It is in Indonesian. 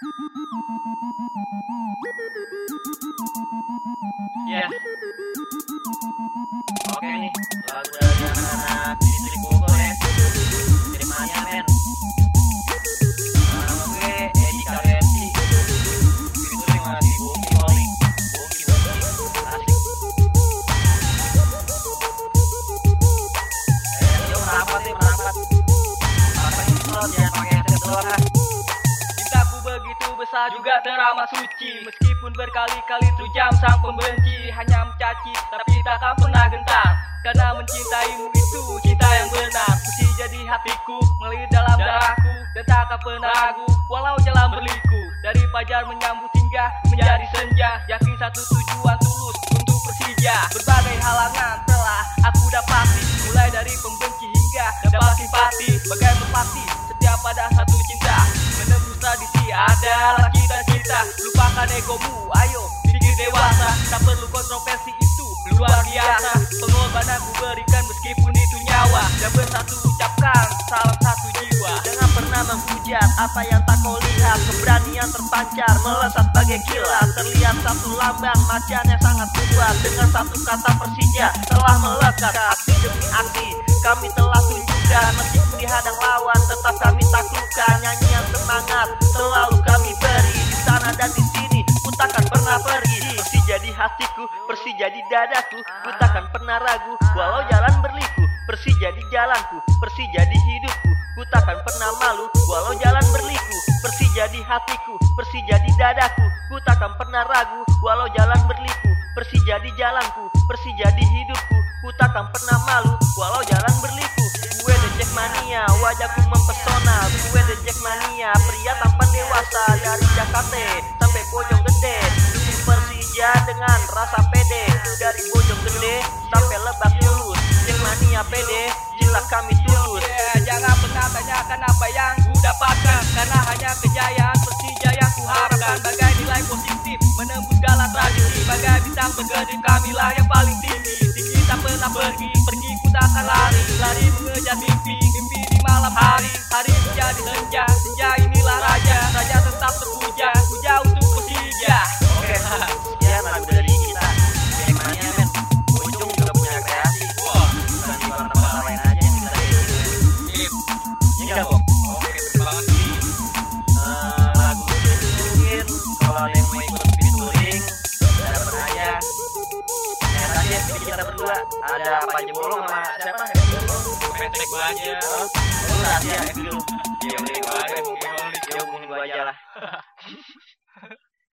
Iya. Oke nih, lagu dari anak-anak di distrik Bogor ya. Dari mana men? Nama gue Edi Kalensi. Itu yang masih Bogi Oli. Bogi Bogi. Asik. Eh, yuk merapat nih merapat. Merapat ini slot jangan pakai headset doang ah. Besar juga teramat suci. Meskipun berkali-kali terjam sang pembenci Hanya mencaci tapi takkan pernah gentar. Karena mencintaimu itu cinta yang benar. Suci jadi hatiku mengalir dalam darahku Dan takkan pernah ragu walau jalan berliku. Dari fajar menyambut hingga menjadi senja Yakin satu tujuan tulus untuk Persija. Berbagai halangan telah aku dapati Mulai dari pembenci hingga dapat simpati. Bagai adalah cita-cita Lupakan egomu, ayo pikir dewasa. Tak perlu kontroversi itu luar biasa. Pengorbanan ku berikan meskipun itu nyawa. Dan bersatu ucapkan salam satu jiwa. Jangan pernah menghujat apa yang tak kau lihat. Keberanian terpancar melesat bagai kilat. Terlihat satu lambang macan yang sangat kuat. Dengan satu kata Persija telah melekat. Aksi demi aksi kami telah tunjukkan. Meskipun dihadang lawan tetap kami taklukkan. Nyanyian semangat selalu hatiku, Persija di dadaku Ku takkan pernah ragu walau jalan berliku Persija di jalanku, Persija di hidupku Ku takkan pernah malu walau jalan berliku Persija di hatiku, Persija di dadaku Ku takkan pernah ragu walau jalan berliku Persija di jalanku, Persija di hidupku Ku takkan pernah malu walau jalan berliku. Gue the Jack Mania, wajahku mempesona Gue the Jack Mania, pria tampan dewasa Dari Jakarta sampai Bojong Persija dengan rasa pede. Dari Bojong Gede sampai Lebak Bulus Jack Mania pede, jilat kami tulus. Yeah, jangan pernah tanyakan apa yang ku dapatkan. Karena hanya kejayaan Persija yang ku harapkan. Bagai nilai positif menembus segala tradisi. Bagai bintang bergedip kamilah yang paling tinggi. Tinggi tak pernah pergi, pergi ku tak akan lari. Lari mengejar mimpi, Iya, Bok. Oke, banget. Eh, mungkin kalau yang mau ikut featuring, dapat aja. Aja video kita berdua. Ada Panji Bolong sama siapa? Petek gua aja Oh, lu rahasia Evi dulu. Iya, Iya, boleh, boleh, boleh, boleh. Dia hubungin gua aja lah.